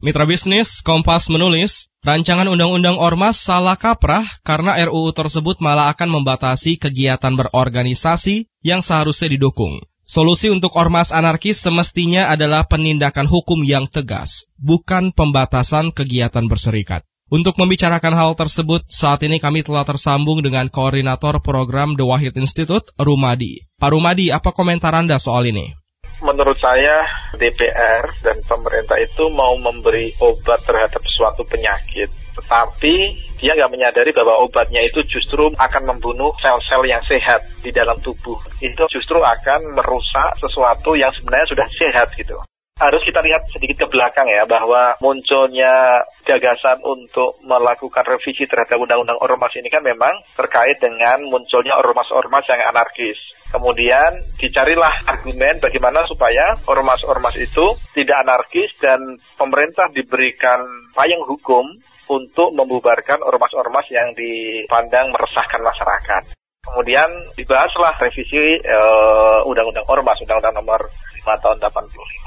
Mitra bisnis Kompas menulis, rancangan undang-undang ormas salah kaprah karena RUU tersebut malah akan membatasi kegiatan berorganisasi yang seharusnya didukung. Solusi untuk ormas anarkis semestinya adalah penindakan hukum yang tegas, bukan pembatasan kegiatan berserikat. Untuk membicarakan hal tersebut, saat ini kami telah tersambung dengan koordinator program The Wahid Institute, Rumadi. Pak Rumadi, apa komentar Anda soal ini? Menurut saya DPR dan pemerintah itu mau memberi obat terhadap suatu penyakit, tetapi dia nggak menyadari bahwa obatnya itu justru akan membunuh sel-sel yang sehat di dalam tubuh. Itu justru akan merusak sesuatu yang sebenarnya sudah sehat gitu harus kita lihat sedikit ke belakang ya bahwa munculnya gagasan untuk melakukan revisi terhadap undang-undang ormas ini kan memang terkait dengan munculnya ormas-ormas yang anarkis. Kemudian dicarilah argumen bagaimana supaya ormas-ormas itu tidak anarkis dan pemerintah diberikan payung hukum untuk membubarkan ormas-ormas yang dipandang meresahkan masyarakat. Kemudian dibahaslah revisi uh, Undang-Undang Ormas, Undang-Undang Nomor 5 Tahun 85 itu.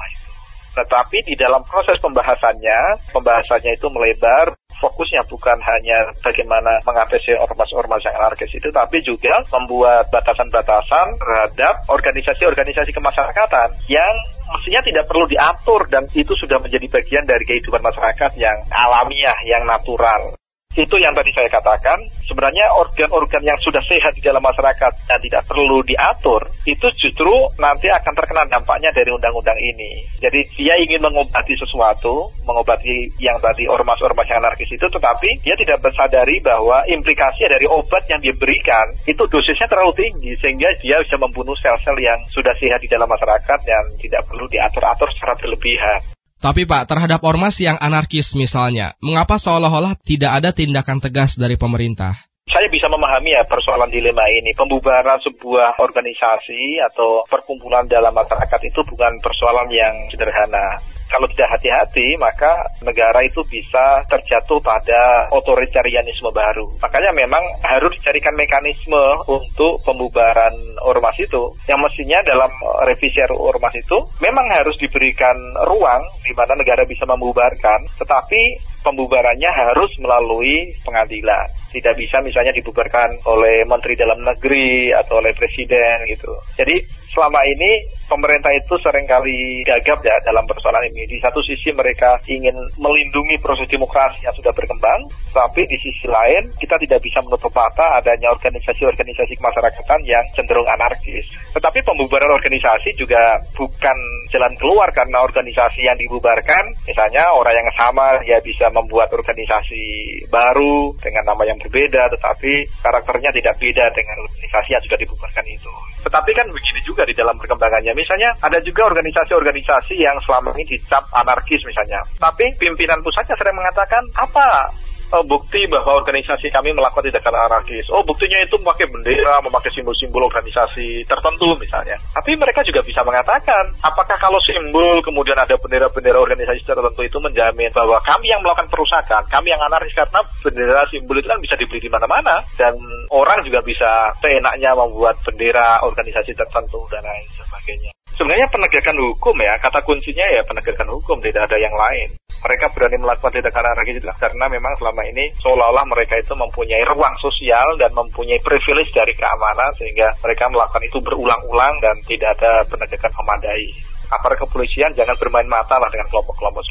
Tetapi di dalam proses pembahasannya, pembahasannya itu melebar, fokusnya bukan hanya bagaimana mengatasi ormas-ormas yang anarkis itu, tapi juga membuat batasan-batasan terhadap organisasi-organisasi kemasyarakatan yang mestinya tidak perlu diatur dan itu sudah menjadi bagian dari kehidupan masyarakat yang alamiah, yang natural. Itu yang tadi saya katakan, sebenarnya organ-organ yang sudah sehat di dalam masyarakat dan tidak perlu diatur, itu justru nanti akan terkena dampaknya dari undang-undang ini. Jadi dia ingin mengobati sesuatu, mengobati yang tadi ormas-ormas yang anarkis itu, tetapi dia tidak bersadari bahwa implikasi dari obat yang diberikan itu dosisnya terlalu tinggi, sehingga dia bisa membunuh sel-sel yang sudah sehat di dalam masyarakat dan tidak perlu diatur-atur secara berlebihan. Tapi Pak, terhadap ormas yang anarkis misalnya, mengapa seolah-olah tidak ada tindakan tegas dari pemerintah? Saya bisa memahami ya persoalan dilema ini. Pembubaran sebuah organisasi atau perkumpulan dalam masyarakat itu bukan persoalan yang sederhana kalau tidak hati-hati maka negara itu bisa terjatuh pada otoritarianisme baru. Makanya memang harus dicarikan mekanisme untuk pembubaran ormas itu. Yang mestinya dalam revisi ormas itu memang harus diberikan ruang di mana negara bisa membubarkan, tetapi pembubarannya harus melalui pengadilan. Tidak bisa misalnya dibubarkan oleh Menteri Dalam Negeri atau oleh Presiden gitu. Jadi selama ini pemerintah itu sering kali gagap ya dalam persoalan ini. Di satu sisi mereka ingin melindungi proses demokrasi yang sudah berkembang, tapi di sisi lain kita tidak bisa menutup mata adanya organisasi-organisasi kemasyarakatan yang cenderung anarkis. Tetapi pembubaran organisasi juga bukan jalan keluar karena organisasi yang dibubarkan, misalnya orang yang sama ya bisa membuat organisasi baru dengan nama yang berbeda, tetapi karakternya tidak beda dengan organisasi yang sudah dibubarkan itu. Tetapi kan begini juga di dalam perkembangannya Misalnya ada juga organisasi-organisasi yang selama ini dicap anarkis misalnya. Tapi pimpinan pusatnya sering mengatakan apa oh, bukti bahwa organisasi kami melakukan tindakan anarkis. Oh, buktinya itu memakai bendera, memakai simbol-simbol organisasi tertentu misalnya. Tapi mereka juga bisa mengatakan, apakah kalau simbol kemudian ada bendera-bendera organisasi tertentu itu menjamin bahwa kami yang melakukan perusakan, kami yang anarkis karena bendera simbol itu kan bisa dibeli di mana-mana dan orang juga bisa seenaknya membuat bendera organisasi tertentu dan lain sebagainya. Sebenarnya penegakan hukum ya, kata kuncinya ya penegakan hukum, tidak ada yang lain mereka berani melakukan tindakan anarkis itu karena memang selama ini seolah-olah mereka itu mempunyai ruang sosial dan mempunyai privilege dari keamanan sehingga mereka melakukan itu berulang-ulang dan tidak ada penegakan memadai. Aparat kepolisian jangan bermain mata lah dengan kelompok-kelompok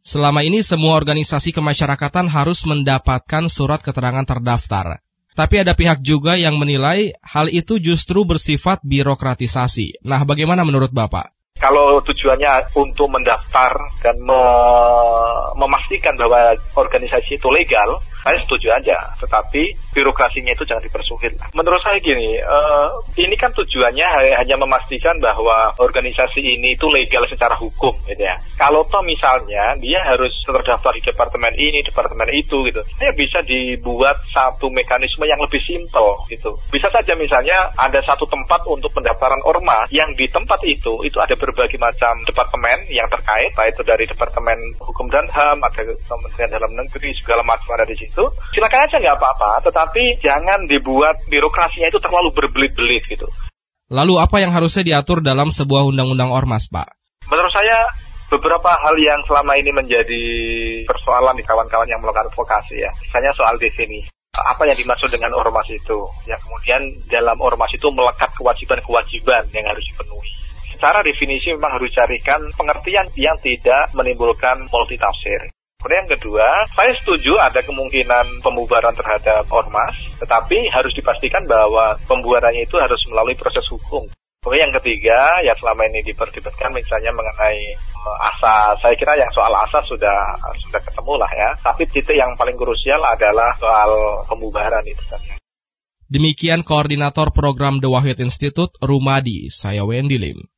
Selama ini semua organisasi kemasyarakatan harus mendapatkan surat keterangan terdaftar. Tapi ada pihak juga yang menilai hal itu justru bersifat birokratisasi. Nah, bagaimana menurut Bapak? Kalau tujuannya untuk mendaftar dan me memastikan bahwa organisasi itu legal, saya setuju aja, tetapi birokrasinya itu jangan dipersulit. Menurut saya gini, uh, ini kan tujuannya hanya memastikan bahwa organisasi ini itu legal secara hukum, gitu ya. Kalau toh misalnya dia harus terdaftar di departemen ini, departemen itu, gitu, ya bisa dibuat satu mekanisme yang lebih simpel, gitu. Bisa saja misalnya ada satu tempat untuk pendaftaran ormas yang di tempat itu itu ada berbagai macam departemen yang terkait, baik itu dari departemen hukum dan ham, ada kementerian dalam negeri segala macam ada di sini itu, silakan aja nggak apa-apa, tetapi jangan dibuat birokrasinya itu terlalu berbelit-belit gitu. Lalu apa yang harusnya diatur dalam sebuah undang-undang ormas, Pak? Menurut saya beberapa hal yang selama ini menjadi persoalan di kawan-kawan yang melakukan vokasi ya. Misalnya soal definisi apa yang dimaksud dengan ormas itu. Ya kemudian dalam ormas itu melekat kewajiban-kewajiban yang harus dipenuhi. Secara definisi memang harus carikan pengertian yang tidak menimbulkan multitafsir. Kemudian yang kedua, saya setuju ada kemungkinan pembubaran terhadap ormas, tetapi harus dipastikan bahwa pembubarannya itu harus melalui proses hukum. Kemudian yang ketiga, yang selama ini diperdebatkan misalnya mengenai uh, asas. Saya kira yang soal asas sudah sudah ketemu lah ya. Tapi titik yang paling krusial adalah soal pembubaran itu saja. Demikian koordinator program The Wahid Institute, Rumadi. Saya Wendy Lim.